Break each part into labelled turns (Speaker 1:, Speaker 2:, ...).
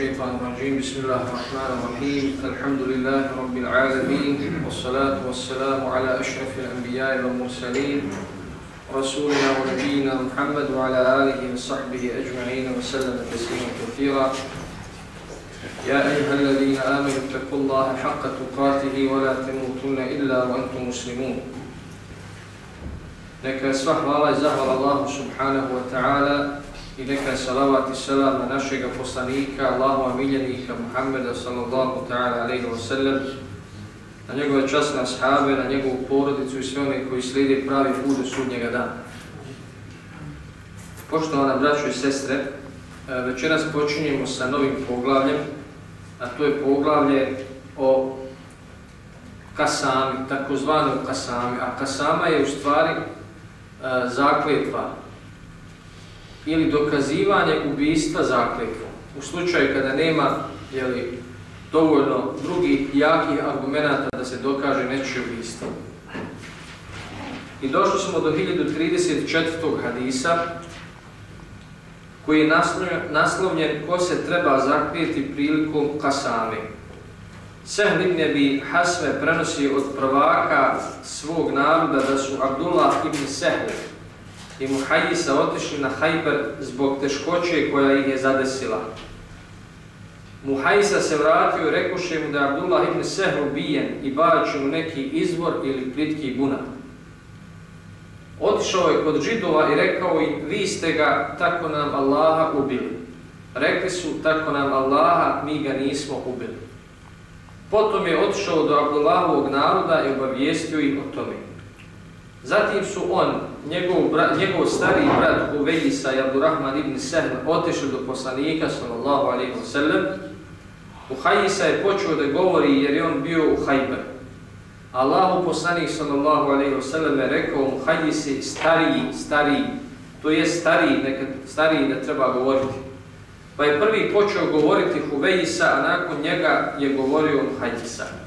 Speaker 1: الشيطان الرجيم. بسم الله الرحمن الرحيم. الحمد لله رب العالمين. والصلاة والسلام على أشرف الأنبياء والمرسلين. رسولنا ونبينا محمد وعلى آله وصحبه أجمعين وسلم تسليما كثيرا. يا أيها الذين آمنوا اتقوا الله حق تقاته ولا تموتن إلا وأنتم مسلمون. Neka je zahvala Allahu subhanahu wa ta'ala i neka je salavat i selam na našeg poslanika, Allahu amiljenika Muhammeda sallallahu ta'ala alaihi wa sallam, na njegove časne ashaabe, na njegovu porodicu i sve one koji slijede pravi put do sudnjega dana. Poštovana braćo i sestre, e, večeras počinjemo sa novim poglavljem, a to je poglavlje o kasami, takozvanom kasami, a kasama je u stvari e, zakletva ili dokazivanje ubista zakljetvom. U slučaju kada nema jeli, dovoljno drugih jakih argumenta da se dokaže nečije ubistvo. I došli smo do 1034. hadisa koji je naslovljen ko se treba zaklijeti prilikom kasame. Sehl ibn Abi Hasme prenosi od prvaka svog naroda da su Abdullah ibn Sehl i Muhajisa otišli na Hajber zbog teškoće koja ih je zadesila. Muhajisa se vratio i rekoše mu da je Abdullah ibn Sehl ubijen i bačio u neki izvor ili plitki bunar. Otišao je kod židova i rekao im, vi ste ga, tako nam Allaha ubili. Rekli su, tako nam Allaha, mi ga nismo ubili. Potom je otišao do Abdullahovog naroda i obavijestio ih o tome. Zatim su on, njegov, njegov stari brat Uvejisa i Abdurrahman ibn Sehl otišli do poslanika sallallahu alaihi wa sallam. Uhajisa je počeo da govori jer je on bio u Hajber. Allahu poslanik sallallahu alaihi wa sallam je rekao Uhajisi stariji, stariji, to je stariji, nekad stariji da treba govoriti. Pa je prvi počeo govoriti Huvejisa, a nakon njega je govorio Muhajisa.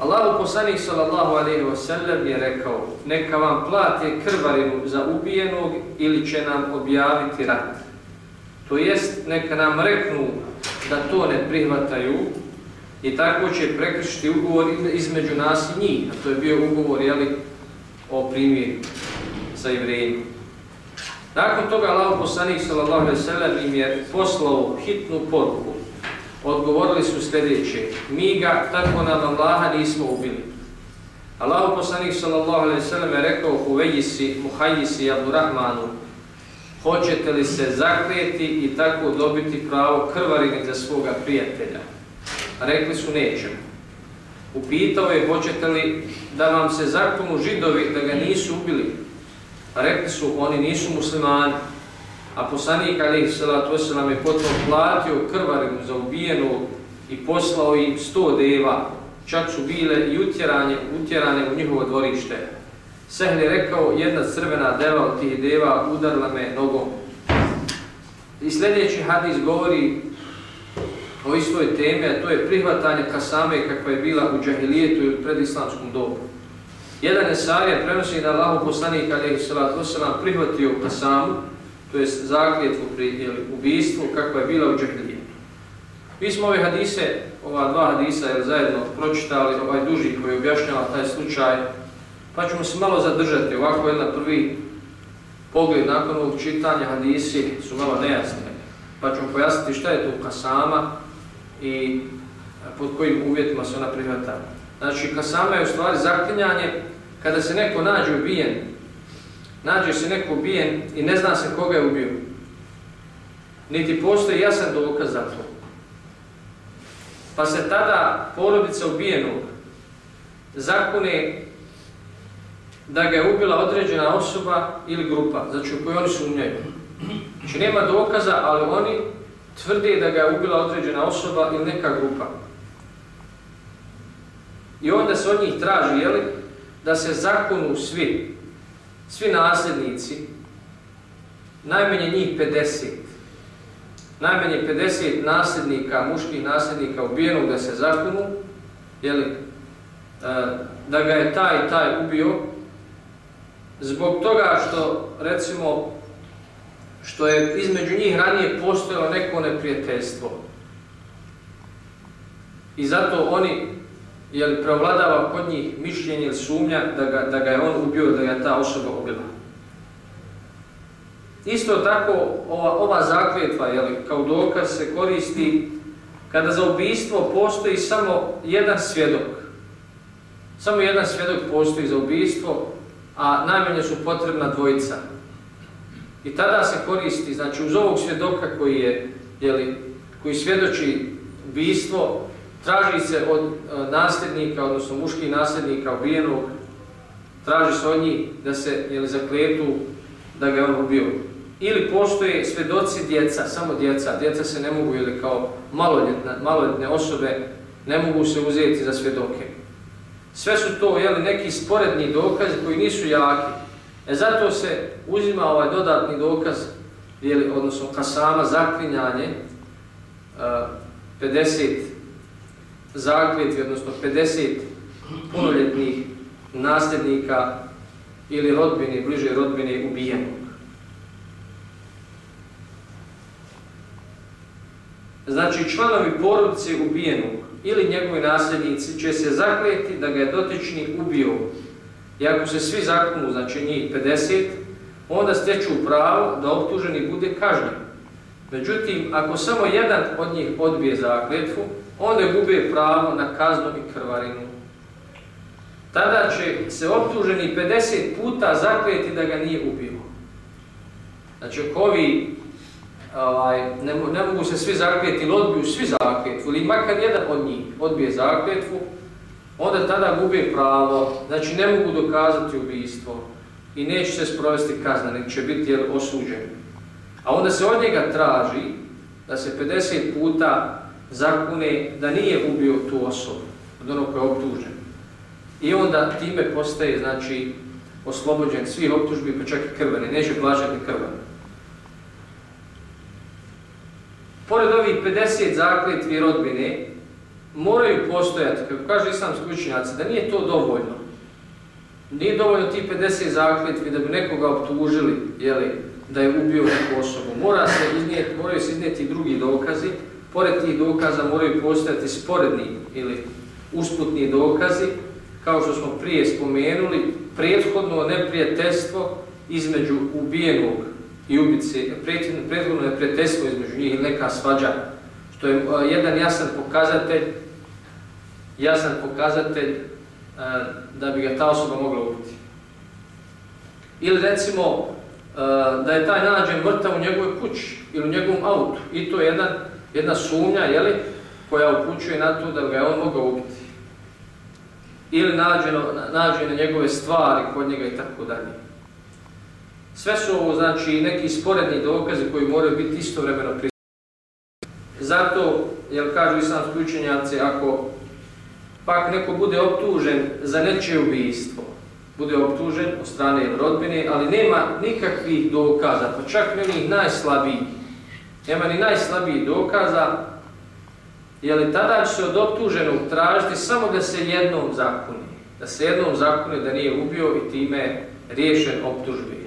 Speaker 1: Allahu poslanik sallallahu alejhi ve sellem je rekao neka vam plate krvarinu za ubijenog ili će nam objaviti rat. To jest neka nam reknu da to ne prihvataju i tako će prekršiti ugovor između nas i njih. A to je bio ugovor jeli, o primjeru sa jevrejima. Nakon toga Allah poslanik sallallahu alejhi ve sellem im je poslao hitnu poruku. Odgovorili su sljedeće: Mi ga tako nam Allaha nismo ubili. Allah poslanik sallallahu alejhi ve sellem je rekao Huvejisi, Muhajisi Abdurrahmanu: Hoćete li se zakljeti i tako dobiti pravo krvarine za svoga prijatelja? Rekli su nećemo. Upitao je hoćete li da vam se zakonu židovi da ga nisu ubili? Rekli su, oni nisu muslimani, a poslanik alaihi salatu wasalam je potom platio krvarinu za ubijenu i poslao im sto deva, čak su bile i utjerane, utjerane u njihovo dvorište. Sehl je rekao, jedna crvena deva od tih deva udarla me nogom. I sljedeći hadis govori o istoj temi, a to je prihvatanje kasame kakva je bila u džahilijetu i u predislamskom dobu. Jedan je sarija prenosi da Allahu poslanik alejhi salatu vesselam prihvatio kasamu, to jest zakljetvu pri ubistvu kakva je bila u džahilijetu. Mi smo ove hadise, ova dva hadisa je zajedno pročitali, ovaj duži koji objašnjava taj slučaj, pa ćemo se malo zadržati. Ovako je na prvi pogled nakon ovog čitanja hadisi su malo nejasne, pa ćemo pojasniti šta je to kasama i pod kojim uvjetima se ona prihvata. Znači, kasama je u stvari zaklinjanje kada se neko nađe ubijen, nađe se neko ubijen i ne zna se koga je ubio. Niti postoji jasan dokaz za to. Pa se tada porodica ubijenog zakune da ga je ubila određena osoba ili grupa, znači u kojoj oni sumnjaju. Znači nema dokaza, ali oni tvrde da ga je ubila određena osoba ili neka grupa. I onda se od njih traži, jeli, da se zakonu svi, svi nasljednici, najmanje njih 50, najmanje 50 nasljednika, muških nasljednika ubijenog da se zakonu, jeli, e, da ga je taj taj ubio, zbog toga što, recimo, što je između njih ranije postojalo neko neprijateljstvo. I zato oni, je li prevladava kod njih mišljenje ili sumnja da ga, da ga je on ubio, da ga ta osoba ubila. Isto tako, ova, ova zakljetva, je li, kao dokaz se koristi kada za ubijstvo postoji samo jedan svjedok. Samo jedan svjedok postoji za ubijstvo, a najmanje su potrebna dvojica. I tada se koristi, znači uz ovog svjedoka koji je, je li, koji svjedoči ubijstvo, traži se od e, nasljednika, odnosno muških nasljednika ubijenog, traži se od njih da se jel, zakletu da ga on ubio. Ili postoje svedoci djeca, samo djeca, djeca se ne mogu, ili kao maloljetne, maloljetne osobe, ne mogu se uzeti za svedoke. Sve su to jeli, neki sporedni dokazi koji nisu jaki. E zato se uzima ovaj dodatni dokaz, jeli, odnosno kasama, zaklinjanje, e, 50 zakljetvi, odnosno 50 punoljetnih nasljednika ili rodbine, bliže rodbine ubijenog. Znači, članovi porodice ubijenog ili njegovi nasljednici će se zakljeti da ga je dotični ubio. I ako se svi zakonu, znači njih 50, onda steču pravo da optuženi bude kažnjen. Međutim, ako samo jedan od njih odbije zakljetvu, onda gube pravo na kaznu i krvarinu. Tada će se optuženi 50 puta zakljeti da ga nije ubio. Znači, ako ovi ovaj, ne, ne mogu se svi zakljeti ili odbiju svi zakljetvu, ili makar jedan od njih odbije zakljetvu, onda tada gube pravo, znači ne mogu dokazati ubijstvo i neće se sprovesti kazna, nek će biti jel, osuđen. A onda se od njega traži da se 50 puta zakune da nije ubio tu osobu, od onog koja je optužen. I onda time postaje, znači, oslobođen svih optužbi, pa čak i krvene, neće plaćati krvene. pored ovih 50 zakljetvi rodbine, moraju postojati, kako kaže islamski učenjaci, da nije to dovoljno. Nije dovoljno ti 50 zakljetvi da bi nekoga optužili, jeli, da je ubio neku osobu. Mora se iznijeti, moraju se iznijeti drugi dokazi, pored tih dokaza moraju postojati sporedni ili usputni dokazi, kao što smo prije spomenuli, prethodno neprijateljstvo između ubijenog i ubice, prethodno je prijateljstvo između njih ili neka svađa, što je e, jedan jasan pokazatelj, jasan pokazatelj e, da bi ga ta osoba mogla ubiti. Ili recimo e, da je taj nađen mrtav u njegovoj kući ili u njegovom autu i to je jedan jedna sumnja jeli, koja upućuje na to da ga je on mogao ubiti. Ili nađeno, nađene njegove stvari kod njega i tako dalje. Sve su ovo znači neki sporedni dokazi koji moraju biti istovremeno prisutni. Zato, jel kažu islamski učenjaci, ako pak neko bude optužen za nečije ubijstvo, bude optužen od strane rodbine, ali nema nikakvih dokaza, pa čak ni onih najslabijih, nema ni najslabijih dokaza, je li tada će se od optuženog tražiti samo da se jednom zakuni, da se jednom zakuni da nije ubio i time riješen optužbi.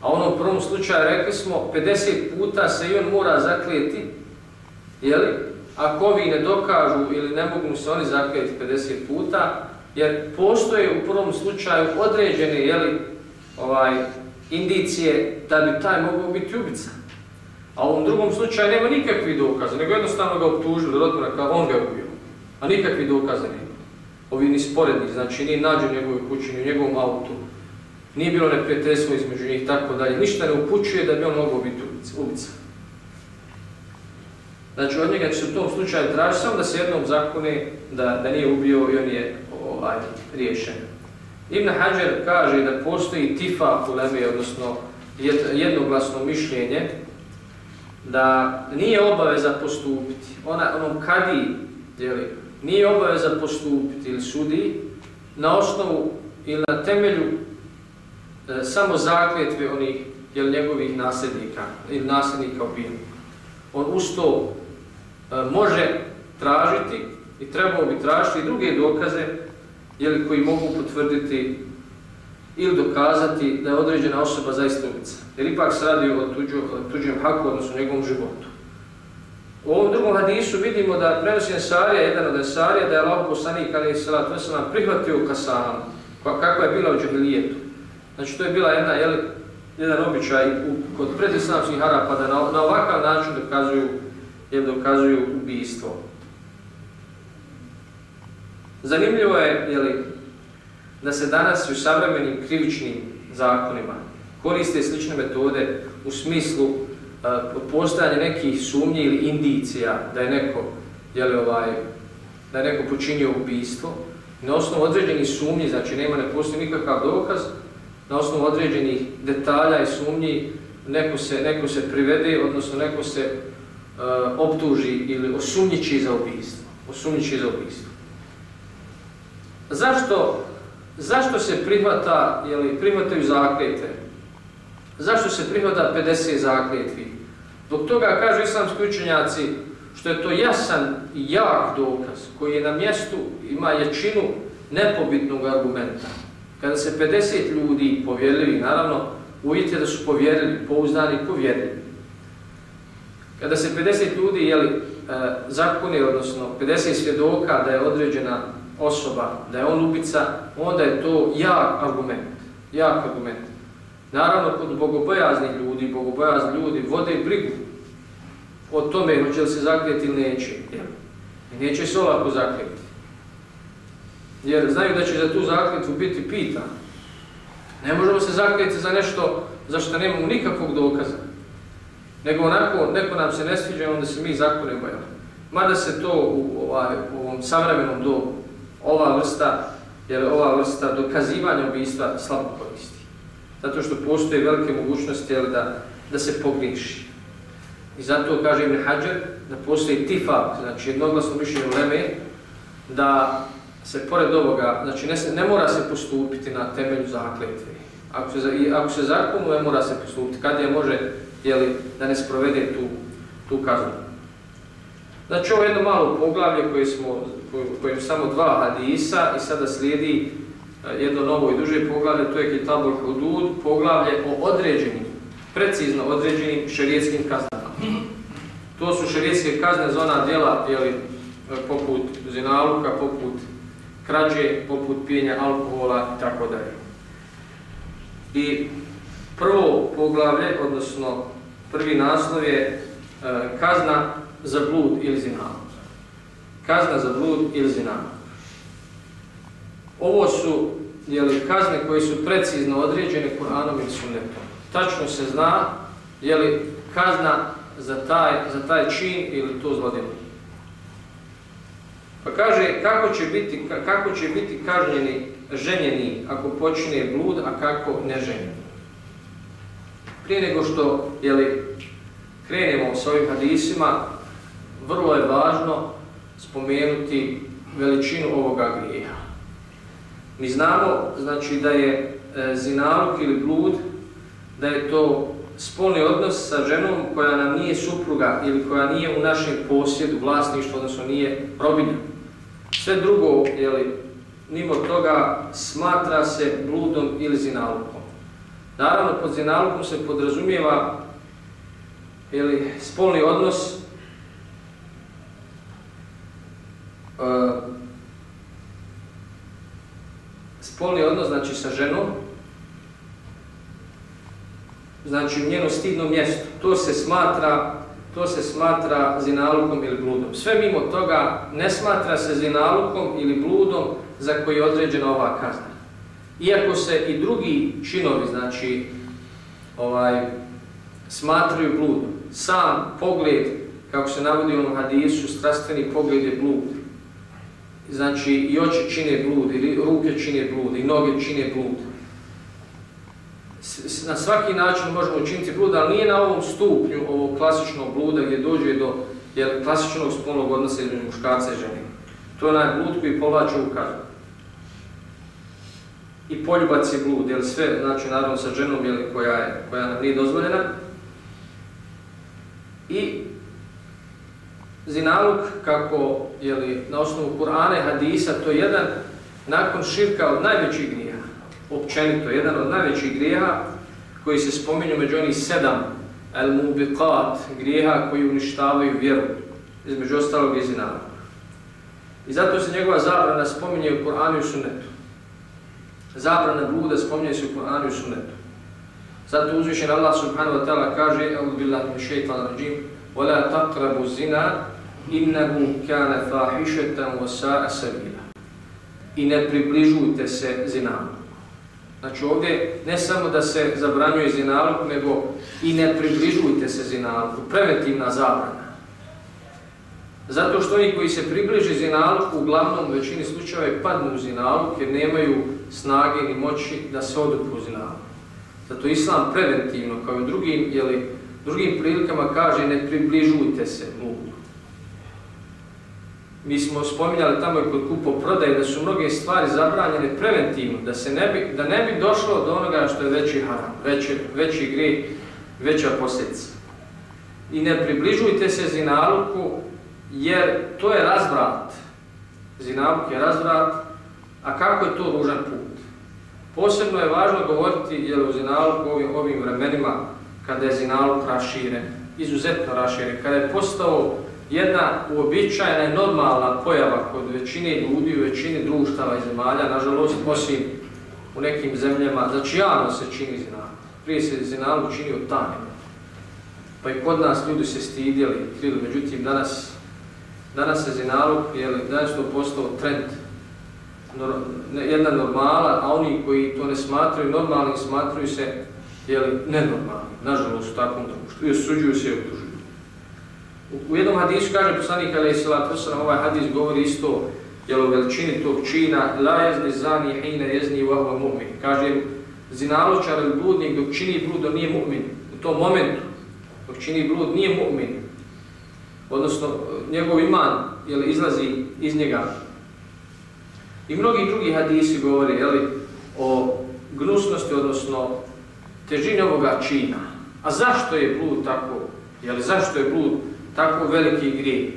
Speaker 1: A ono u prvom slučaju rekli smo 50 puta se i on mora zaklijeti, jeli? Ako ovi ne dokažu ili ne mogu se oni zaklijeti 50 puta, jer postoje u prvom slučaju određene jeli, ovaj, indicije da bi taj mogao biti ubica. A u ovom drugom slučaju nema nikakvi dokaza, nego jednostavno ga optužili rodbina kao on ga ubio. A nikakvi dokaza nema. Ovi ni sporedni, znači nije nađen u njegovoj kući, ni u njegovom autu, nije bilo neprijateljstvo između njih, tako dalje. Ništa ne upućuje da bi on mogao biti ubica. Znači, od njega će se u tom slučaju traži samo da se jednom zakone da, da nije ubio i on je ovaj, riješen. Ibn Hajar kaže da postoji tifa u odnosno jednoglasno mišljenje, da nije obaveza postupiti. Ona, onom kadi, jeli, nije obaveza postupiti ili sudi na osnovu ili na temelju e, samo zakljetve onih jel, njegovih nasljednika ili nasljednika ubijenog. On usto e, može tražiti i trebao bi tražiti druge dokaze jel, koji mogu potvrditi ili dokazati da je određena osoba zaista ubica. Jer ipak se radi o tuđu, tuđem haku, odnosno njegovom životu. U ovom drugom hadisu vidimo da prenosi Ensarija, jedan od Ensarija, da je Allah poslanik, ali se to se nam prihvatio kasanu, kako je bila u džahilijetu. Znači to je bila jedna, jeli, jedan običaj u, kod predislamskih Arapa da na, na ovakav način dokazuju, jel, dokazuju ubijstvo. Zanimljivo je, jeli, da se danas u savremenim krivičnim zakonima koriste slične metode u smislu uh, postojanja nekih sumnji ili indicija da je neko, jeli, ovaj, da je neko počinio ubijstvo. Na osnovu određenih sumnji, znači nema ne postoji nikakav dokaz, na osnovu određenih detalja i sumnji neko se, neko se privede, odnosno neko se uh, optuži ili osumnjiči za ubijstvo. Osumnjiči za ubijstvo. Zašto, zašto se prihvata, jeli, prihvataju zakljete? Zašto se prihvata 50 zakljetvi? Dok toga kažu islamski učenjaci što je to jasan i jak dokaz koji je na mjestu, ima jačinu nepobitnog argumenta. Kada se 50 ljudi povjerili, naravno, uvijete da su povjerili, pouzdani povjerili. Kada se 50 ljudi jeli, e, eh, zakoni, odnosno 50 svjedoka da je određena osoba, da je on ubica, onda je to jak argument. Jak argument. Naravno, kod bogobojaznih ljudi, bogobojazni ljudi vode brigu o tome hoće li se zakljeti ili neće. I neće se ovako zakljeti. Jer znaju da će za tu zakljetvu biti pitan. Ne možemo se zakljeti za nešto za što nemamo nikakvog dokaza. Nego onako, neko nam se ne sviđa, onda se mi zakonimo. Mada se to u, ovaj, u ovom savremenom dobu ova vrsta, jer ova vrsta dokazivanja ubijstva slabo koristi. Zato što postoje velike mogućnosti jel, da, da se pogriši. I zato kaže Ibn Hajar da postoji tifak, znači jednoglasno mišljenje uleme, da se pored ovoga, znači ne, ne mora se postupiti na temelju zakletve. Ako se, i, ako se zakonuje, mora se postupiti. Kad je može jeli, da ne sprovede tu, tu kaznu. Znači ovo je jedno malo poglavlje koje smo kojem samo dva hadisa i sada slijedi e, jedno novo i duže poglavlje, to je Kitabul Hudud, poglavlje o određenim, precizno određenim šerijetskim kaznama. To su šerijetske kazne za ona djela, jeli, e, poput zinaluka, poput krađe, poput pijenja alkohola i tako dalje. I prvo poglavlje, odnosno prvi naslov je e, kazna za blud ili zinaluk kazna za blud ili zinama. Ovo su jeli, kazne koje su precizno određene Kur'anom ili sunnetom. Tačno se zna je li kazna za taj, za taj čin ili to zlodjelo. Pa kaže kako će biti, kako će biti kažnjeni ženjeni ako počine blud, a kako ne ženjeni. Prije nego što jeli, krenemo s ovim hadisima, vrlo je važno spomenuti veličinu ovoga grijeha. Mi znamo znači da je e, zinaluk ili blud, da je to spolni odnos sa ženom koja nam nije supruga ili koja nije u našem posjedu, vlasništvu, odnosno nije robinja. Sve drugo, jeli, mimo toga, smatra se bludom ili zinalukom. Naravno, pod zinalukom se podrazumijeva jeli, spolni odnos uh, spolni odnos znači sa ženom znači u njeno stidno mjesto. To se smatra to se smatra zinalukom ili bludom. Sve mimo toga ne smatra se zinalukom ili bludom za koji je određena ova kazna. Iako se i drugi činovi znači ovaj smatraju bludom. Sam pogled kako se navodi u onom hadisu strastveni pogled je blud znači i oči čine blud, ili ruke čine blud, i noge čine blud. Na svaki način možemo učiniti blud, ali nije na ovom stupnju ovog klasičnog bluda gdje dođe do jer klasičnog spolnog odnosa između muškarca i žene. To je onaj blud koji povlače u kaznu. I poljubac je blud, jer sve, znači naravno sa ženom jel, koja, je, koja nam nije dozvoljena. I zinaluk, kako je li na osnovu Kur'ana i Hadisa, to je jedan nakon širka od najvećih grija. općenito, jedan od najvećih grijeha koji se spominju među onih sedam al-mubiqat, grijeha koji uništavaju vjeru, između ostalog i zinama. I zato se njegova zabrana spominje u Koranu i Sunnetu. Zabrana bluda spominje se u Koranu i Sunnetu. Zato uzvišen Allah subhanahu wa ta'ala kaže, evo billahi mi šeitan rađim, وَلَا تَقْرَبُ zina innahu kana fahišetan wa sa'a sabila. I ne približujte se zinalu. Znači ovdje ne samo da se zabranjuje zinalog, nego i ne približujte se zinalogu, preventivna zabrana. Zato što oni koji se približi zinalogu, uglavnom u većini slučajeva padnu u zinalog jer nemaju snage ni moći da se odupu u. Zato Islam preventivno, kao i u drugim, jeli, drugim prilikama, kaže ne približujte se mudu. Mi smo spominjali tamo kod kupo prodaje da su mnoge stvari zabranjene preventivno, da se ne bi, da ne bi došlo do onoga što je veći haram, veći, veći grijeh, veća posljedica. I ne približujte se zinaluku, jer to je razvrat. Zinaluk je razvrat, a kako je to ružan put? Posebno je važno govoriti jer u zinaluku ovim, ovim vremenima kada je zinaluk raširen, izuzetno raširen, kada je postao jedna uobičajena i normalna pojava kod većine ljudi, u većini društava i zemalja, nažalost, osim u nekim zemljama, znači javno se čini zinaluk. Prije se zinaluk čini od. Pa i kod nas ljudi se stidjeli, krili, međutim danas, danas se zinaluk, jer danas to postao trend, nor, jedna normala, a oni koji to ne smatraju normalnim, smatraju se jeli, nenormalni, nažalost u takvom društvu, i osuđuju se i obtužuju. U, jednom hadisu kaže poslanik alaih sallatu sallam, ovaj hadis govori isto jel, o veličini tog čina, la jezni zani hina jezni vahva mu'min. Kaže, zinaločar ili bludnik dok čini blud, on nije mu'min. U tom momentu, dok čini blud, nije mu'min. Odnosno, njegov iman jel, izlazi iz njega. I mnogi drugi hadisi govori jel, o gnusnosti, odnosno težini ovoga čina. A zašto je blud tako, jel, zašto je blud tako veliki grijeh?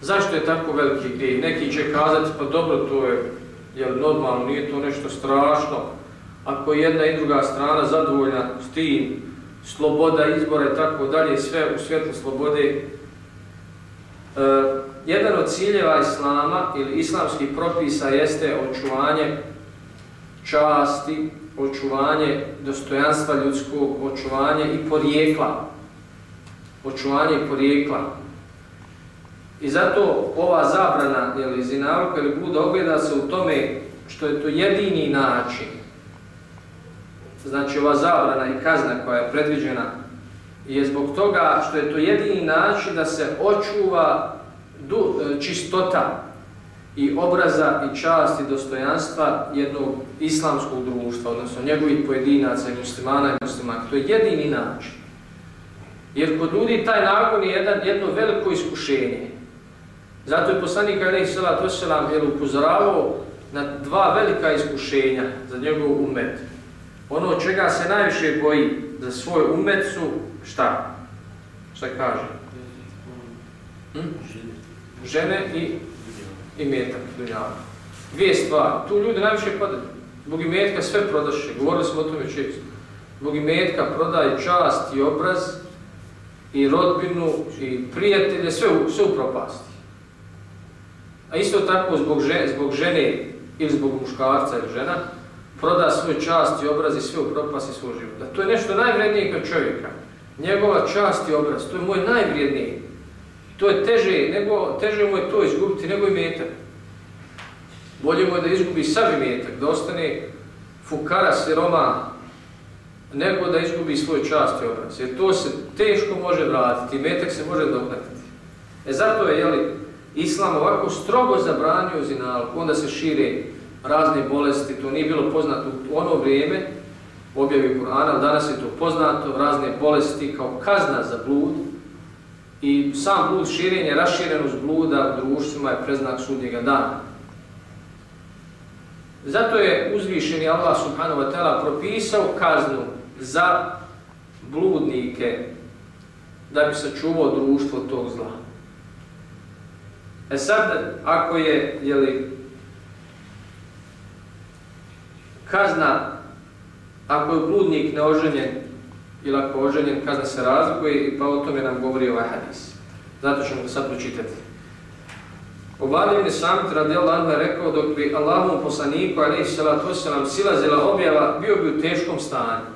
Speaker 1: Zašto je tako veliki grijeh? Neki će kazati, pa dobro, to je jel, normalno, nije to nešto strašno. Ako jedna i druga strana zadovoljna s tim, sloboda izbora i tako dalje, sve u svijetu slobode. E, jedan od ciljeva islama ili islamskih propisa jeste očuvanje časti, očuvanje dostojanstva ljudskog, očuvanje i porijekla. Očuvanje porijekla. I zato ova zabrana ili zinaluka ili buda ogleda se u tome što je to jedini način. Znači ova zabrana i kazna koja je predviđena je zbog toga što je to jedini način da se očuva e, čistota i obraza i čast i dostojanstva jednog islamskog društva, odnosno njegovih pojedinaca i muslimana i muslimaka. To je jedini način. Jer kod ljudi taj nagon je jedan, jedno veliko iskušenje. Zato je poslanik Aleyhi Salat Veselam je upozoravao na dva velika iskušenja za njegov umet. Ono čega se najviše boji za svoj umet su šta? Šta kaže? Hm? Žene i i metak dunjava. Dvije stvari. Tu ljudi najviše padaju. Zbog imetka sve prodaše. Govorili smo o tome često. Zbog imetka prodaje čast i obraz i rodbinu i prijatelje, sve, sve u propasti. A isto tako zbog žene, zbog žene ili zbog muškarca ili žena proda svoj čast i obraz i sve u propasti svoj život. A to je nešto najvrednije kod čovjeka. Njegova čast i obraz, to je moj najvrijedniji. To je teže, nego, teže mu je to izgubiti nego i metak. Bolje mu je da izgubi sav metak, da ostane fukara siroma, nego da izgubi svoj čast i obraz. Jer to se teško može vratiti, metak se može doknatiti. E zato je, jeli, Islam ovako strogo zabranio zinalog, onda se šire razne bolesti, to nije bilo poznato u ono vrijeme, objavi Kur'ana, danas je to poznato, razne bolesti kao kazna za blud, I sam blud širenje, raširenost bluda u društvima je preznak sudnjega dana. Zato je uzvišeni Allah subhanahu wa ta'ala propisao kaznu za bludnike da bi sačuvao društvo tog zla. E sad, ako je, jeli, kazna, ako je bludnik neoženjen ili ako je oženjen, kazna se razlikuje i pa o tome nam govori ovaj hadis. Zato ćemo ga sad pročitati. Obadivni samit radijallahu anhu je rekao dok bi Allahom poslaniku alaihi salatu wasalam silazila objava, bio bi u teškom stanju.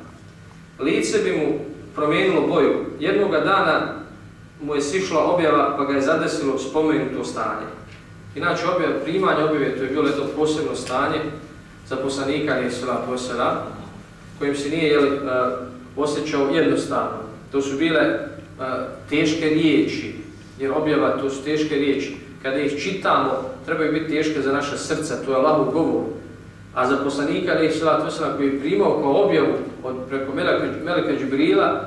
Speaker 1: Lice bi mu promijenilo boju. Jednoga dana mu je sišla objava pa ga je zadesilo spomenuto stanje. Inače objava, primanje objave, to je bilo jedno posebno stanje za poslanika alaihi Posela, kojim se nije jeli, e, osjećao jednostavno. To su bile e, teške riječi, jer objava to su teške riječi kada ih čitamo, trebaju biti teške za naša srca, to je Allahov govor. A za poslanika, ali Posela koji je primao kao objavu od preko Meleka, Meleka Džibrila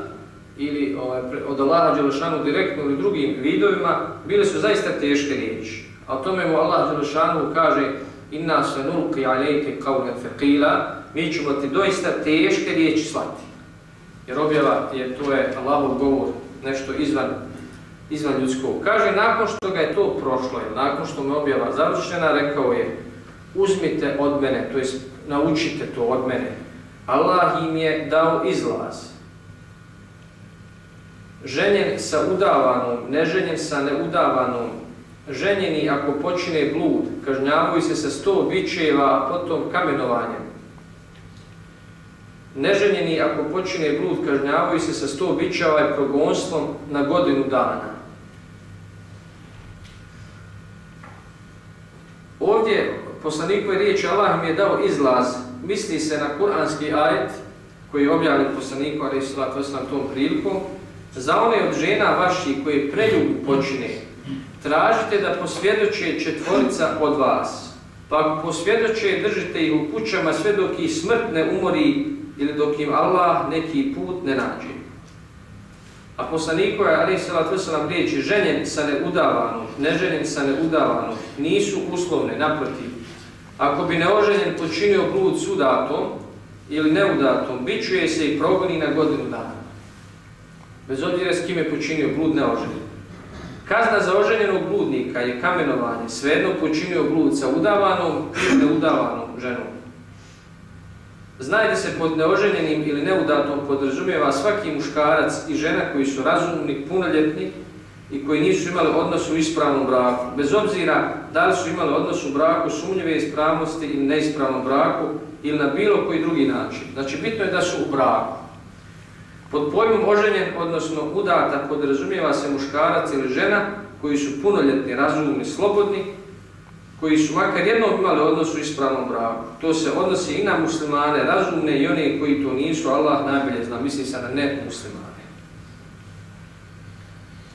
Speaker 1: ili ovaj, od Allaha Đelešanu direktno ili drugim vidovima, bile su zaista teške riječi. A o tome mu Allah Đelešanu kaže inna se nulki alejke kaune feqila, mi ćemo ti doista teške riječi slati. Jer objava je, to je Allahov govor, nešto izvan izvan ljudskog. Kaže, nakon što ga je to prošlo, nakon što me objava završena, rekao je, uzmite od mene, to jest naučite to od mene. Allah im je dao izlaz. Ženjen sa udavanom, neženjen sa neudavanom, ženjeni ako počine blud, kažnjavaju se sa sto bičeva, a potom kamenovanjem. Neženjeni ako počine blud, kažnjavaju se sa sto bičeva i progonstvom na godinu dana. Ovdje poslanikove riječi Allah im je dao izlaz, misli se na kuranski ajet koji je objavljen poslaniku, ali su to tom prilikom, za one od žena vaših koje preljubu počine, tražite da posvjedoče četvorica od vas. Pa ako posvjedoče, držite ih u kućama sve dok ih smrt ne umori ili dok im Allah neki put ne nađe. A poslaniku je, ali sallat wasalam, riječi ženjen sa neudavanom, neženjen sa neudavanom, nisu uslovne, naprotiv. Ako bi neoženjen počinio blud sudatom ili neudatom, bićuje se i progoni na godinu dana. Bez obzira s kim je počinio blud neoženjen. Kazna za oženjenog bludnika je kamenovanje, svejedno počinio blud sa udavanom ili neudavanom ženom. Znajte se pod neoženjenim ili neudatom podrazumijeva svaki muškarac i žena koji su razumni, punoljetni i koji nisu imali odnos u ispravnom braku. Bez obzira da li su imali odnos u braku, sumnjive ispravnosti ili neispravnom braku ili na bilo koji drugi način. Znači, bitno je da su u braku. Pod pojmom oženjen, odnosno udata, podrazumijeva se muškarac ili žena koji su punoljetni, razumni, slobodni koji su makar jednom imali odnos u ispravnom braku. To se odnosi i na muslimane, razumne i one koji to nisu, Allah najbolje zna, misli se na ne muslimane.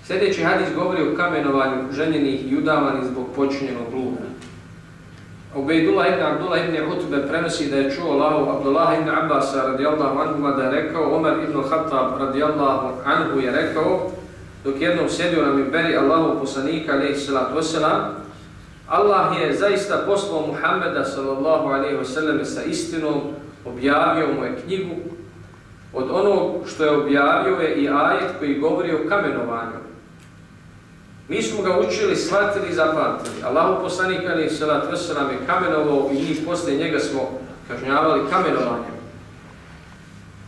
Speaker 1: Sljedeći hadis govori o kamenovanju ženjenih i udavanih zbog počinjenog bluda. Ubejdullah ibn Abdullah ibn Utbe prenosi da je čuo Allahu Abdullah ibn Abbas radijallahu anhu da je rekao, Omer ibn Khattab radijallahu anhu je rekao, dok jednom sjedio na minberi Allahu poslanika alaihi salatu wasalam, Allah je zaista poslao Muhammeda sallallahu alaihi ve sellem sa istinom, objavio mu je knjigu. Od onog što je objavio je i ajet koji govori o kamenovanju. Mi smo ga učili, shvatili i zapamtili. Allahu poslanik alaihi salatu wa je kamenovao i mi posle njega smo kažnjavali kamenovanjem.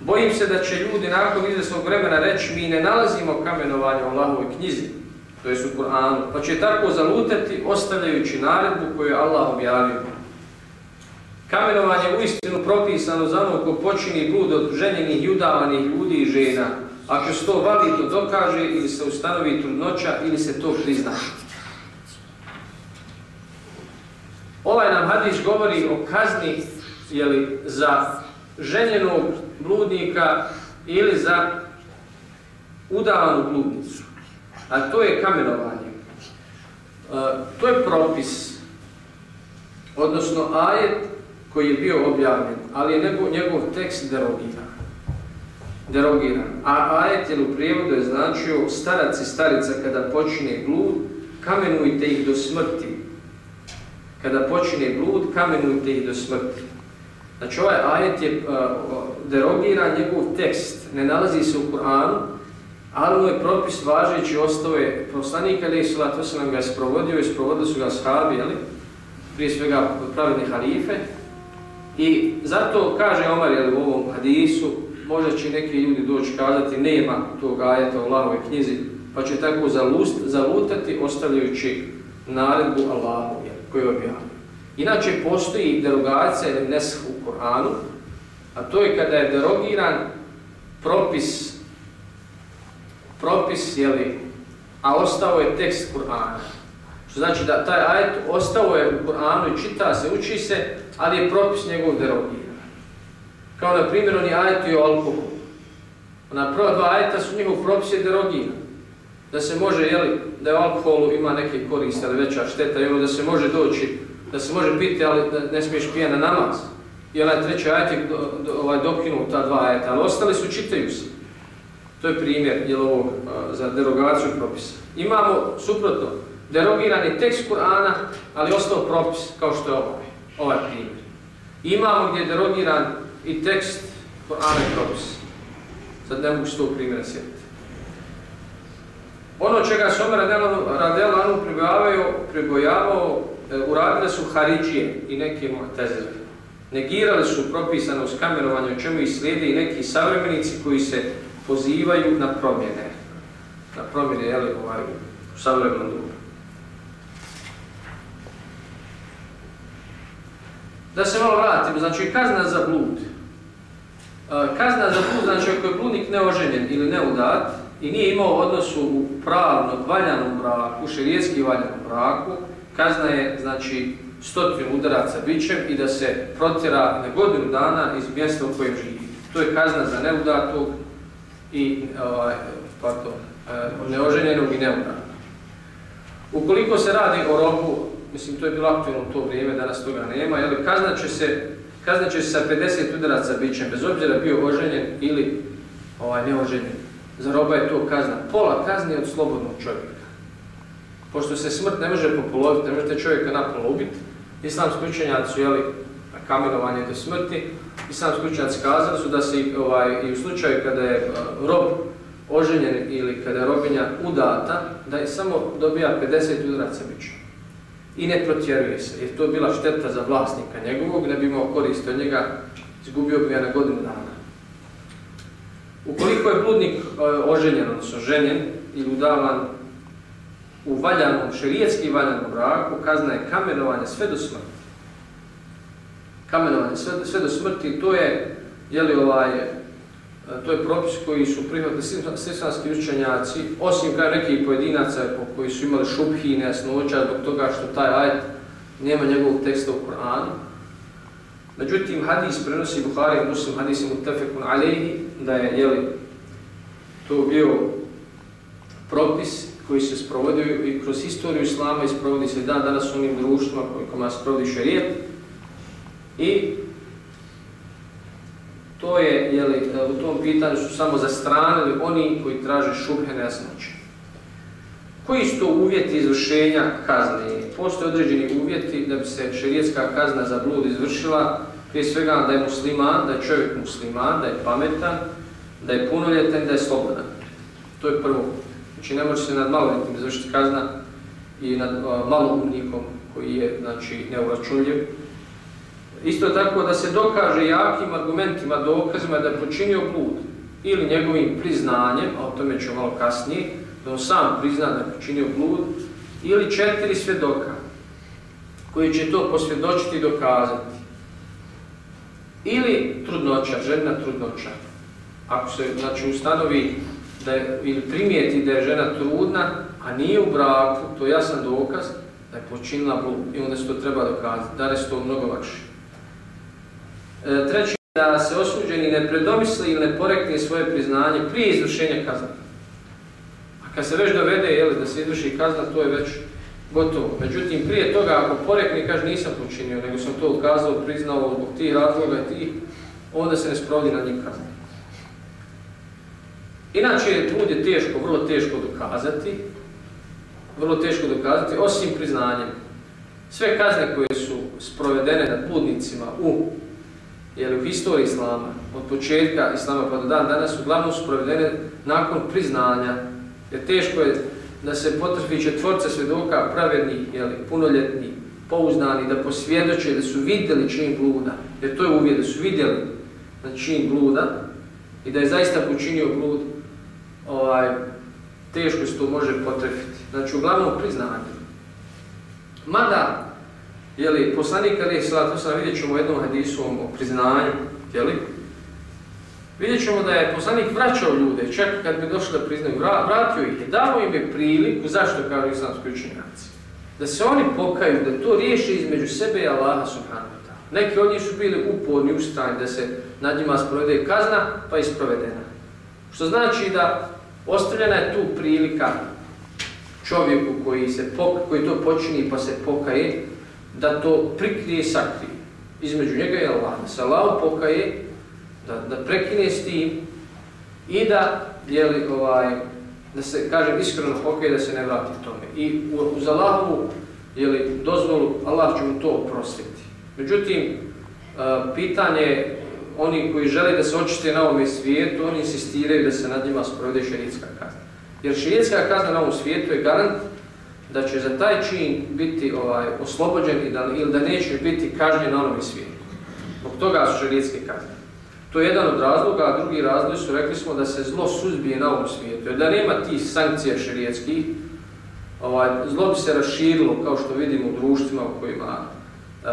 Speaker 1: Bojim se da će ljudi nakon izvesnog vremena reći mi ne nalazimo kamenovanje u Allahovoj knjizi to je u Kur'anu, pa će tako zalutati ostavljajući naredbu koju je Allah objavio. Kamenovanje u istinu propisano za ono ko počini blud od ženjenih i udavanih ljudi i žena, ako se to validno dokaže ili se ustanovi trudnoća ili se to prizna. Ovaj nam hadis govori o kazni jeli, za ženjenog bludnika ili za udavanu bludnicu a to je kamenovanje. Uh, to je propis, odnosno ajet koji je bio objavljen, ali je njegov tekst derogiran derogiran. A ajet je u prijevodu je značio starac i starica kada počine blud, kamenujte ih do smrti. Kada počine blud, kamenujte ih do smrti. Znači ovaj ajet je derogiran, njegov tekst ne nalazi se u Kur'anu, Ali mu je propis važeći ostao je poslanik Ali Isla, to se nam ga sprovodio i sprovodili su ga shabi, jeli? prije svega pravedne halife. I zato kaže Omar jeli, u ovom hadisu, možda će neki ljudi doći kazati nema tog ajeta u Allahove knjizi, pa će tako zalust, zalutati ostavljajući naredbu Allahu koju objavio. Inače postoji derogacija ili nesh u Koranu, a to je kada je derogiran propis, propis jeli, a ostao je tekst Korana. Što znači da taj ajet ostao je u Koranu i čita se, uči se, ali je propis njegov derogiran. Kao na primjer oni ajeti o alkoholu. Ona prva dva ajeta su njihov propis je derogina. Da se može, jeli, da je alkoholu ima neke koriste, ali veća šteta, i ono da se može doći, da se može piti, ali da ne smiješ pijati na namaz. I onaj treći ajet je do, do, ovaj, dokinuo ta dva ajeta, ali ostali su, čitaju se. To je primjer jel, ovog, za derogaciju propisa. Imamo suprotno, derogiran je tekst Kur'ana, ali ostao propis kao što je ovaj, ovaj primjer. Imamo gdje je derogiran i tekst Korana i propis. Sad ne mogu s primjera sjetiti. Ono čega se Omer Radelanu Anu pribojavao, e, uradile su Haridžije i neke Mu'tazile. Negirali su propisano skamerovanje, o čemu i slijede i neki savremenici koji se pozivaju na promjene. Na promjene, jel, ovaj, u savremenom drugu. Da se malo vratimo, znači kazna za blud. Kazna za blud, znači ako je bludnik neoženjen ili neudat i nije imao odnosu u pravno valjanom braku, širijetski valjanom braku, kazna je, znači, stotinu udaraca bićem i da se protjera na godinu dana iz mjesta u kojem živi. To je kazna za neudatog i ovaj, pardon, neoženjenog i neudatog. Ukoliko se radi o robu, mislim to je bilo aktualno u to vrijeme, danas toga nema, jel, kazna će se kazna će se sa 50 udaraca bićem, bez obzira bio oženjen ili ovaj, neoženjen. Za roba je to kazna. Pola kazni od slobodnog čovjeka. Pošto se smrt ne može popoloviti, ne možete čovjeka napola ubiti, islamski učenjaci su jeli kamenovanje do smrti, islamski učenjaci kazali su da se ovaj, i u slučaju kada je e, rob oženjen ili kada je robinja udata, da je samo dobija 50 udaraca bićem. I ne protjeruje se, jer to je bila šteta za vlasnika njegovog, ne bi imao koriste od njega, izgubio bi ga na godinu dana. Ukoliko je bludnik e, oženjen, odnosno ženjen ili udavan u valjanom, šerijetski valjanom braku, kazna je kamenovanje sve do smrti. Kamenovanje sve, sve do smrti, to je, jeli ovaj, to je propis koji su prihvatili sislanski učenjaci, osim kao nekih pojedinaca koji su imali šubhi i nejasnoća zbog toga što taj ajet nema njegovog teksta u Koranu. Međutim, hadis prenosi Buhari i Muslim, hadis mutafekun alejhi, da je, jeli, to bio propis koji se sprovodio i kroz historiju islama i sprovodi se dan danas u onim društvima kojima se provodi šarijet. I to je, jeli, e, u tom pitanju su samo zastranili oni koji traže šubhe nesnoće. Koji su to uvjeti izvršenja kazne? Postoje određeni uvjeti da bi se šerijetska kazna za blud izvršila, prije svega da je musliman, da je čovjek musliman, da je pametan, da je punoljetan, da je slobodan. To je prvo. Znači ne može se nad maloljetnim izvršiti kazna i nad e, maloumnikom koji je znači, neuračunljiv. Isto tako da se dokaže jakim argumentima, dokazima da je počinio blud ili njegovim priznanjem, a o tome ću malo kasnije, da on sam prizna da je počinio blud, ili četiri svjedoka koji će to posvjedočiti i dokazati. Ili trudnoća, žena trudnoća. Ako se znači, ustanovi da je, ili primijeti da je žena trudna, a nije u braku, to je jasan dokaz da je počinila blud i onda se to treba dokazati. Da je to mnogo lakše. E, treći, da se osuđeni ne predomisli ili ne porekne svoje priznanje prije izvršenja kazna. A kad se već dovede jeli, da se izvrši kazna, to je već gotovo. Međutim, prije toga, ako porekne, kaže nisam počinio, nego sam to ukazao, priznao zbog tih razloga i tih, onda se ne sprovodi na njih kazna. Inače, bude je teško, vrlo teško dokazati, vrlo teško dokazati, osim priznanjem. Sve kazne koje su sprovedene nad putnicima u, jeli, u historiji Islama, od početka Islama pa do dan danas, uglavnom su provedene nakon priznanja. Jer teško je da se potrfi četvorca svjedoka pravedni, jeli, punoljetni, pouzdani, da posvjedoče da su vidjeli čin bluda, jer to je uvijek da su vidjeli na čin bluda i da je zaista počinio blud, ovaj, teško se to može potrefiti. Znači, uglavnom priznanje. Mada, jeli, poslanik Ali je salatu vidjet ćemo u jednom hadisu o priznanju, jeli, vidjet ćemo da je poslanik vraćao ljude, čak kad bi došli da priznaju, vratio ih je, dao im je priliku, zašto kao islamski učenjaci? Da se oni pokaju, da to riješi između sebe i Allaha subhanahu wa ta'ala. Neki od njih su bili uporni, ustrajni, da se nad njima sprovede kazna, pa i sprovedena. Što znači da ostavljena je tu prilika čovjeku koji, se pok, koji to počini pa se pokaje, da to prikrije sakrije između njega i Allah. Da se Allah pokaje, da, da prekine s tim i da, jeli, ovaj, da se, kažem, iskreno pokaje da se ne vrati tome. I uz Allahovu jeli, dozvolu, Allah će mu to oprostiti. Međutim, e, pitanje oni koji žele da se očite na ovom svijetu, oni insistiraju da se nad njima sprovede šerijatska kazna. Jer šerijatska kazna na ovom svijetu je garant da će za taj čin biti ovaj oslobođen i da, ili da neće biti kažnjen na ovom svijetu. Zbog toga su šerijske kazne. To je jedan od razloga, a drugi razlog su rekli smo da se zlo suzbije na ovom svijetu. Jer da nema tih sankcija šerijetskih, ovaj, zlo bi se raširilo, kao što vidimo u društvima u kojima eh,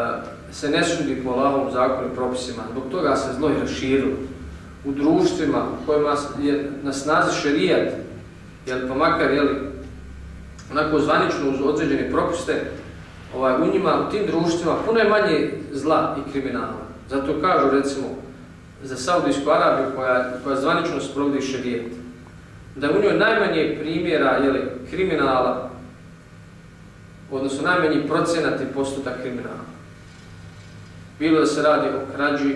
Speaker 1: se ne sudi po Allahovom zakonu i propisima. Zbog toga se zlo i raširilo. U društvima u kojima je na snazi šerijat, jel, pa makar jeli, onako zvanično uz određene propuste, ovaj, u njima, u tim društvima, puno je manje zla i kriminala. Zato kažu, recimo, za Saudijsku Arabiju, koja, koja zvanično sprovodi šarijet, da u njoj najmanje primjera jeli, kriminala, odnosno najmanji procenat i postotak kriminala. Bilo da se radi o krađi,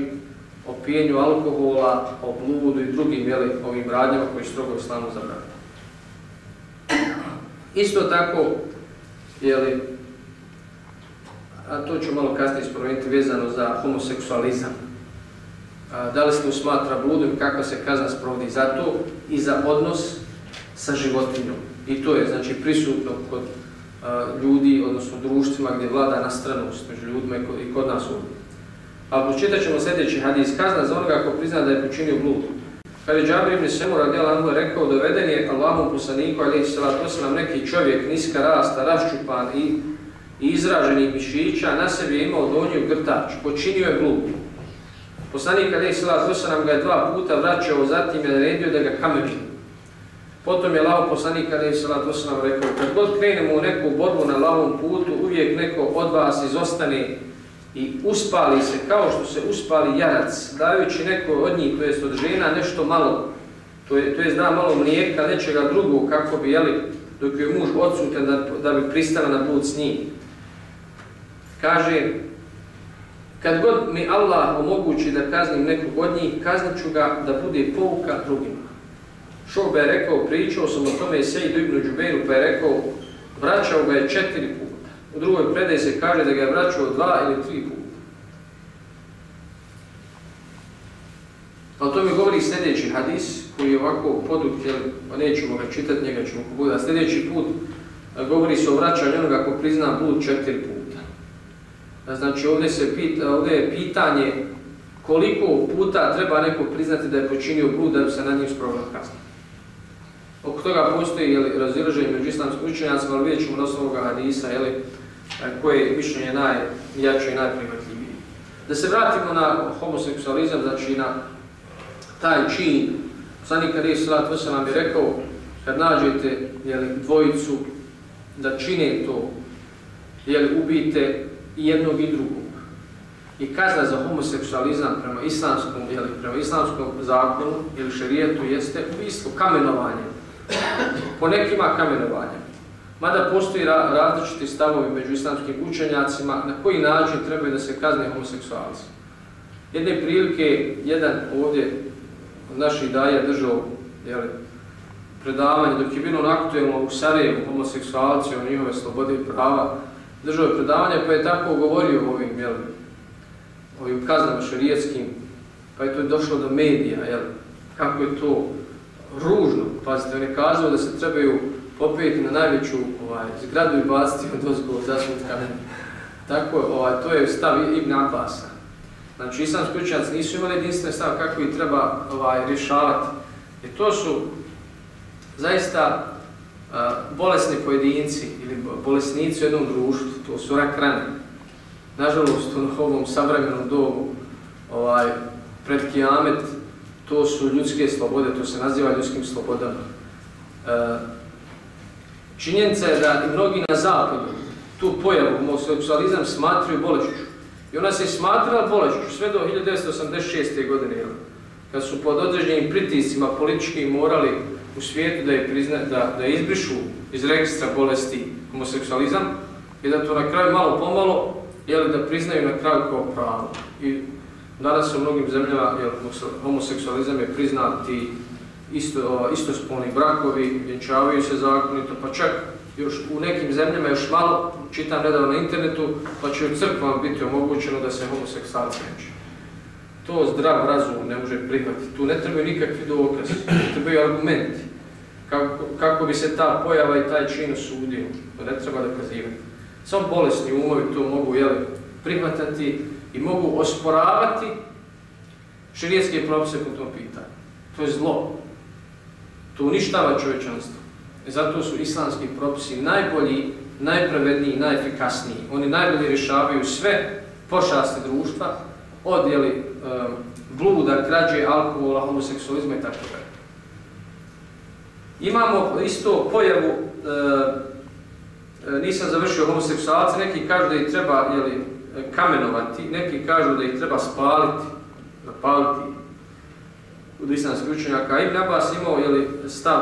Speaker 1: o pijenju alkohola, o bludu i drugim jeli, ovim radnjama koji strogo islamu zabranju. Isto tako, jeli, a to ću malo kasnije spomenuti vezano za homoseksualizam. A, da li se to smatra bludom, kakva se kazna sprovodi za to i za odnos sa životinjom. I to je znači prisutno kod a, ljudi, odnosno društvima gdje vlada nastranost među ljudima i kod, i kod nas ovdje. A pročitat ćemo sljedeći hadis. Kazna za onoga ko prizna da je počinio blud. Kad je Džabir ibn Semu radijal Anhu rekao, doveden je Allahom poslaniku, ali se neki čovjek niska rasta, raščupan i, i izraženih mišića, na sebi je imao donju grtač, počinio je glup. Poslanik Ali Sala to ga je dva puta vraćao, zatim je naredio da ga kameni. Potom je lao poslanik Ali Sala to rekao, kad god krenemo u neku borbu na lavom putu, uvijek neko od vas izostane i uspali se kao što se uspali jarac, dajući neko od njih, to jest od žena, nešto malo, to je, to je zna malo mlijeka, nečega drugog, kako bi, jeli, dok je muž odsutan da, da bi pristala na put s njim. Kaže, kad god mi Allah omogući da kaznim nekog od njih, kaznit ću ga da bude pouka drugima. Šobe pa je rekao, pričao sam o tome i Sejdu ibn Džubeiru, pa je rekao, vraćao ga je četiri puta. U drugoj predaj se kaže da ga je vraćao dva ili tri puta. A to mi govori sljedeći hadis, koji je ovako poduk, pa nećemo ga čitati, njega ćemo pobuda. Sljedeći put govori se o vraćanju onoga ko prizna blud četiri puta. Znači ovdje, se pita, ovdje je pitanje koliko puta treba neko priznati da je počinio blud da bi se na njim sprovila kazna. Oko toga postoji razilaženje među islamskim učenjacima, ali vidjet ćemo na osnovu hadisa, jeli, koje je mišljenje najjače i najprihvatljivije. Da se vratimo na homoseksualizam, znači na taj čin, Sanika Ali Salat Vosa nam je rekao, kad nađete jeli, dvojicu da čine to, jeli, ubijte i jednog i drugog. I kazna za homoseksualizam prema islamskom, jeli, prema islamskom zakonu ili šerijetu jeste ubijstvo, kamenovanje. Po nekima kamenovanje. Mada postoji ra različiti stavovi među islamskim učenjacima na koji način treba da se kazne homoseksualci. Jedne prilike, jedan ovdje od naših daja držao jeli, predavanje, dok je bilo aktuelno u Sarajevu homoseksualci, o njihove slobode i prava, držao je predavanje pa je tako govorio o ovim, jeli, ovim kaznama šarijetskim, pa je to došlo do medija, jeli, kako je to ružno. Pazite, on je kazao da se trebaju opet na najveću ovaj, zgradu i baciti od ozgo zasvut kamen. Tako, ovaj, to je stav Ibn Abbasa. Znači, islamski učenjaci nisu imali jedinstven stav kako ih treba ovaj, rješavati. I to su zaista uh, bolesni pojedinci ili bolesnici u jednom društvu, to su rak rane. Nažalost, ono, u ovom savremenom dobu, ovaj, pred kijamet, to su ljudske slobode, to se naziva ljudskim slobodama. Uh, činjenica je da i mnogi na zapadu tu pojavu homoseksualizam smatruju bolešću. I ona se smatrala bolešću sve do 1986. godine, kad su pod određenim pritiscima politički morali u svijetu da je, prizna, da, da izbrišu iz registra bolesti homoseksualizam i da to na kraju malo pomalo jeli, da priznaju na kraju kao pravo. I danas u mnogim zemljama jel, homoseksualizam je priznat i isto, istospolni brakovi, vjenčavaju se zakonito, pa čak još u nekim zemljama još malo, čitam nedavno na internetu, pa će u crkvama biti omogućeno da se homoseksualci neće. To zdrav razum ne može prihvatiti. Tu ne trebaju nikakvi dokazi, ne trebaju argumenti. Kako, kako bi se ta pojava i taj čin osudio, to ne treba dokazivati. Samo bolesni umovi to mogu jeli, prihvatati i mogu osporavati širijetske propise po tom pitanju. To je zlo. To uništava čovječanstvo. Zato su islamski propisi najbolji, najpravedniji, najefikasniji. Oni najbolje rješavaju sve pošasti društva, od jeli, um, bluda, krađe, alkohola, homoseksualizma i tako dalje. Imamo isto pojavu, e, nisam završio homoseksualce, neki kažu da ih treba jeli, kamenovati, neki kažu da ih treba spaliti, napaliti od islamski učenjaka. Ibn Abbas imao jeli, stav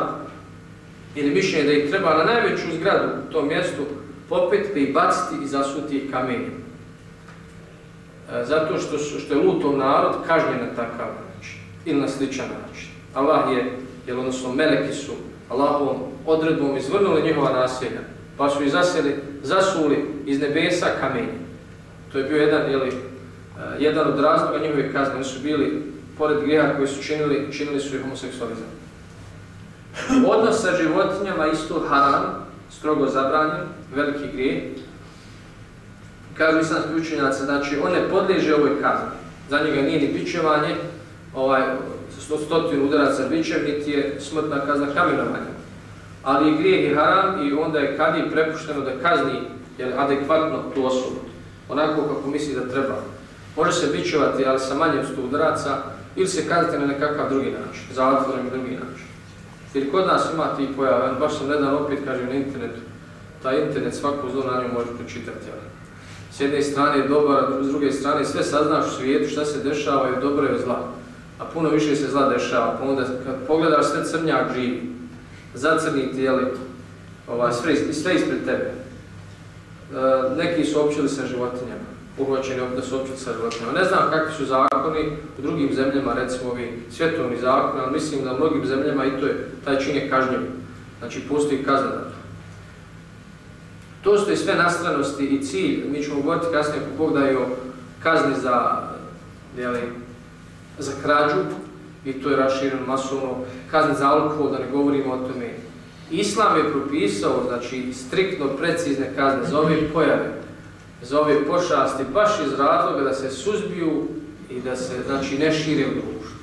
Speaker 1: ili mišljenje da ih treba na najveću zgradu u tom mjestu popetiti i baciti i zasuti kamenjem. E, zato što, što je lutov narod kažnjen na takav način ili na sličan način. Allah je, jel odnosno meleki su Allahovom odredbom izvrnuli njihova naselja, pa su ih zaseli, zasuli iz nebesa kamenje. To je bio jedan, jeli, e, jedan od razloga njihove kazne. Oni su bili, pored grijeha koji su činili, činili su i homoseksualizam. Odnos sa životinjama isto haram, strogo zabranjen, veliki grijeh. Kažu islamski učenjaci, znači on ne podliježe ovoj kazni. Za njega nije ni bićevanje, ovaj, stotinu udaraca bićev, niti je smrtna kazna kamenovanja. Ali i grijeh i haram i onda je kad je prepušteno da kazni jer adekvatno tu osobu. Onako kako misli da treba. Može se bićevati, ali sa manjem sto udaraca, ili se kazniti na nekakav drugi način, zatvorom i drugi način. Jer kod nas ima ti pojava, baš sam nedan opet kažem na internetu, taj internet svako zlo na njoj može pročitati. Ali. S jedne strane je dobar, s druge strane sve saznaš u svijetu šta se dešava i dobro je zla. A puno više se zla dešava, pa onda kad pogledaš sve crnjak živi, zacrniti, jeli, ovaj, sve, sve ispred tebe. E, neki su općili sa životinjama uhvaćeni da su opće sa. Ne znam kakvi su zakoni u drugim zemljama, recimo ovi svjetovni zakoni, ali mislim da u mnogim zemljama i to je, taj čin je kažnjiv. Znači, postoji kazna na to. To su i sve nastranosti i cilj. Mi ćemo govoriti kasnije ako Bog daju kazni za, jeli, za krađu, i to je rašireno masovno, kazni za alkohol, da ne govorimo o tome. Islam je propisao, znači, striktno precizne kazne za ove pojave, za ove pošasti baš iz razloga da se suzbiju i da se znači ne šire u društvu.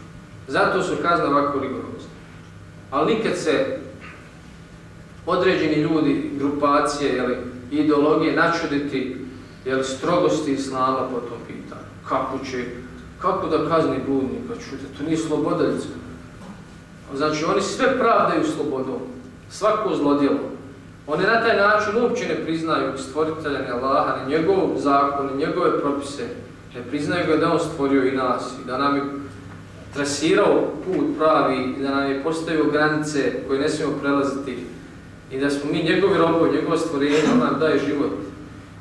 Speaker 1: Zato su kazne ovako rigorozne. Ali nikad se određeni ljudi, grupacije, jeli, ideologije načuditi jeli, strogosti islama po tom pitanju. Kako će, kako da kazni bludnika, pa čute, to nije sloboda. Znači oni sve pravdaju slobodom, svako zlodjelo. One na taj način uopće ne priznaju stvoritelja ni Allaha, ni njegov zakon, ni njegove propise. Ne priznaju ga da on stvorio i nas i da nam je trasirao put pravi i da nam je postavio granice koje ne smijemo prelaziti i da smo mi njegovi robovi, njegovo stvorenje, on nam daje život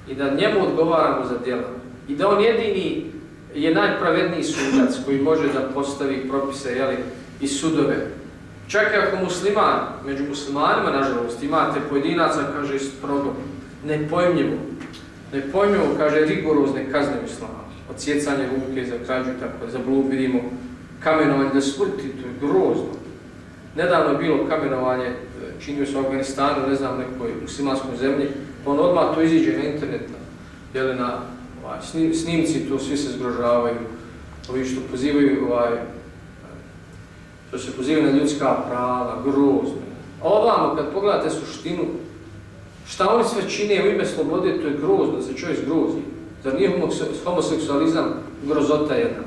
Speaker 1: i da njemu odgovaramo za djela. I da on jedini je najpravedniji sudac koji može da postavi propise jeli, i sudove Čak i ako musliman, među muslimanima, nažalost, imate pojedinaca, kaže, strogo, nepojmljivo, nepojmljivo, kaže, rigorozne kazne islama, odsjecanje ruke za krađu, tako, za blud, vidimo, kamenovanje da smrti, to je grozno. Nedavno je bilo kamenovanje, činio se u Afganistanu, ne znam, nekoj muslimanskoj zemlji, pa on odmah to iziđe na internet, jel, na ovaj, snim, snimci, to svi se zgrožavaju, ovi što pozivaju, ovaj, što se pozivaju na ljudska prava, grozno. A ovamo, kad pogledate suštinu, šta oni sve čine u ime slobode, to je grozno, se čovjek zgrozi. Zar nije homoseksualizam grozota jedna?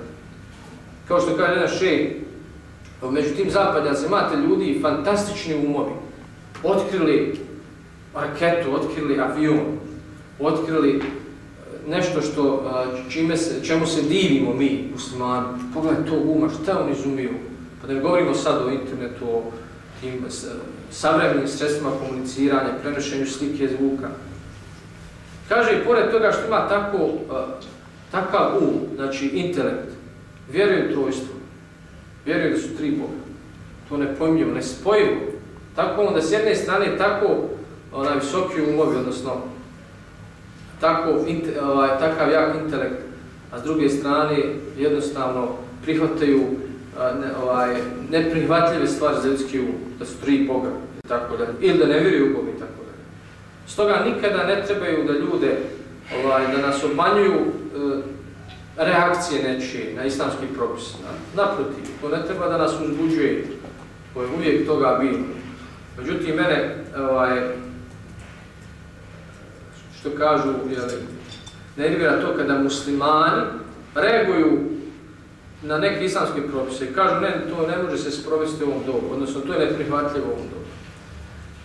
Speaker 1: Kao što kaže jedan šej, pa među tim zapadnjacima imate ljudi i fantastični umovi. Otkrili raketu, otkrili avion, otkrili e, nešto što, e, čime se, čemu se divimo mi, muslimani. Pogledaj to uma, šta oni izumio? Da ne govorimo sad o internetu, o tim e, savremenim sredstvima komuniciranja, prenošenju slike zvuka. Kaže, i pored toga što ima tako, e, takav um, znači intelekt, vjeruje u trojstvo, vjeruje da su tri Boga. To ne pojmljivo, ne spojivo. Tako onda s jedne strane tako onaj visoki umovi, odnosno tako, ovaj, takav jak intelekt, a s druge strane jednostavno prihvataju ne, ovaj, neprihvatljive stvari za ljudski um, da su tri Boga, tako da, ili da ne vjeruju u Boga i tako da. Stoga nikada ne trebaju da ljude, ovaj, da nas obmanjuju e, reakcije nečije na islamski propis. Na, naprotiv, to ne treba da nas uzbuđuje, to je uvijek toga bilo. Međutim, mene, ovaj, što kažu, jeli, nervira to kada muslimani reaguju na neke islamske propise i kažu ne, to ne može se sprovesti u ovom dobu, odnosno to je neprihvatljivo u ovom dobu.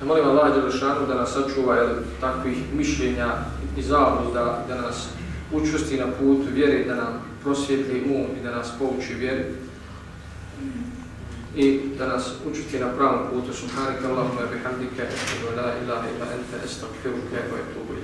Speaker 1: Ja molim Allah Đelešanu da nas sačuva jel, takvih mišljenja i zavod da, da nas učusti na putu vjeri, da nam prosvjetli um i da nas pouči vjeri i da nas učiti na pravom putu. Subhanika Allahumma bihamdika, la ilaha illa anta, astaghfiruka wa atubu